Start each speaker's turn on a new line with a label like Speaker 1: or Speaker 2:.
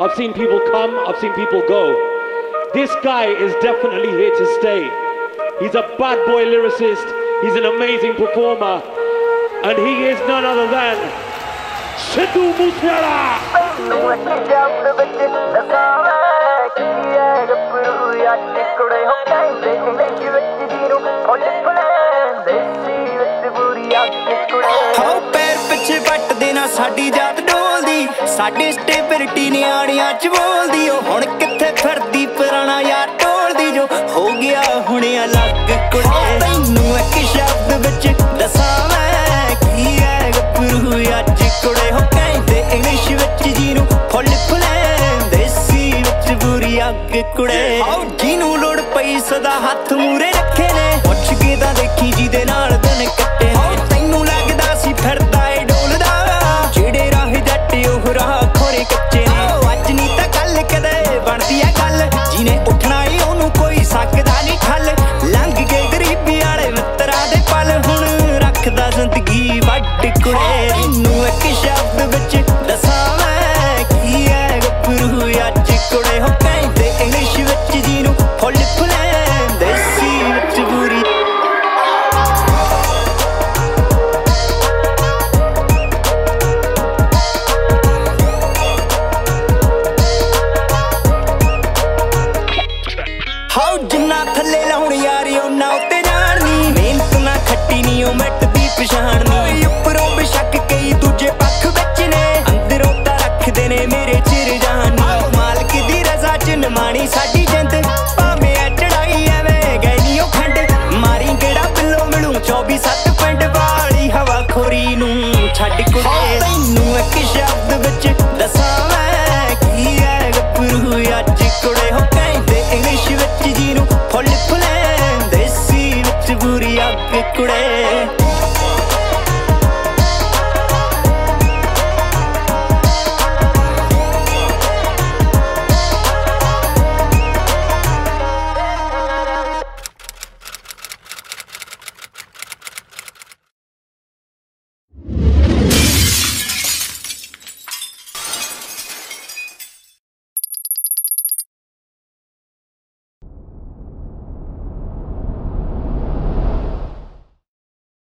Speaker 1: I've seen people come, I've seen people go. This guy is definitely here to stay. He's a bad boy lyricist, he's an amazing performer, and he is none other than Sidhu Moosewala!
Speaker 2: How ਪੈਰ ਪਿੱਛੇ ਵੱਟ ਦੇਣਾ ਸਾਡੀ ਜਾਤ ਡੋਲਦੀ ਸਾਡੀ stability ਨਿਆਣਿਆਂ ਚ ਬੋਲਦੀ ਉਹ ਹੁਣ ਕਿੱਥੇ ਫਿਰਦੀ ਪੁਰਾਣਾ ਯਾਰ ਟੋਲਦੀ ਜੋ। ਹੋ ਗਿਆ ਹੁਣ ਅਲੱਗ ਕੁੜੇ। ਤੈਨੂੰ ਇੱਕ ਸ਼ਬਦ ਵਿੱਚ ਦੱਸਾਂ ਮੈਂ ਕੀ ਹੈ ਗੱਭਰੂ ਅੱਜ ਕੁੜੇ। ਹੋ ਕਹਿੰਦੇ ਇੰਗਲਿਸ਼ ਵਿੱਚ ਜਿਹਨੂੰ ਫੁੱਲ ਫੁੱਲੇ ਦੇਸੀ ਵਿੱਚ ਬੁਰੀ ਅੱਗ ਕੁੜੇ। ਆਉ ਜਿਹਨੂੰ ਲੋੜ ਪਈ ਸਦਾ ਹੱਥ ਮੂਰੇ ਰੱਖੇ ਨੇ। ਪੁੱਛ ਕੇ ਤਾਂ ਦੇਖੀ ਜਿਹਦੇ ਨਾਲ ਖੋਰੇ ਕੱਚੇ ਨੇ। ਅੱਜ ਨਹੀਂ ਤਾਂ ਕੱਲ ਕਦੇ ਬਣਦੀ ਐ ਗੱਲ। ਜਿਹਨੇ ਉੱਠਣਾ ਏ ਉਹਨੂੰ ਕੋਈ ਸਕਦਾ ਨਹੀਂ ਠੱਲ। ਲੰਘ ਕੇ ਗਰੀਬੀ ਵਾਲੇ ਮਿੱਤਰਾਂ ਦੇ ਪਲ ਹੁਣ ਰੱਖਦਾ ਜ਼ਿੰਦਗੀ ਵੱਡ ਕੁੜੇ। ਛੱਡ ਕੁੜੇ ਤੈਨੂੰ ਇੱਕ ਸ਼ਬਦ ਵਿੱਚ ਦੱਸਾਂ ਮੈਂ ਕੀ ਹੈ ਗੱਭਰੂ ਅੱਜ ਕੁੜੇ ਹੋ ਕਹਿੰਦੇ ਇੰਗਲਿਸ਼ ਵਿੱਚ ਜੀ ਨੂੰ ਫੁੱਲ ਫੁੱਲੇ ਦੇਸੀ ਵਿੱਚ ਬੁਰੀ ਅੱਗ ਕੁੜੇ।